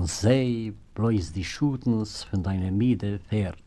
und sei bloß die Schutens von deiner Miede fährt.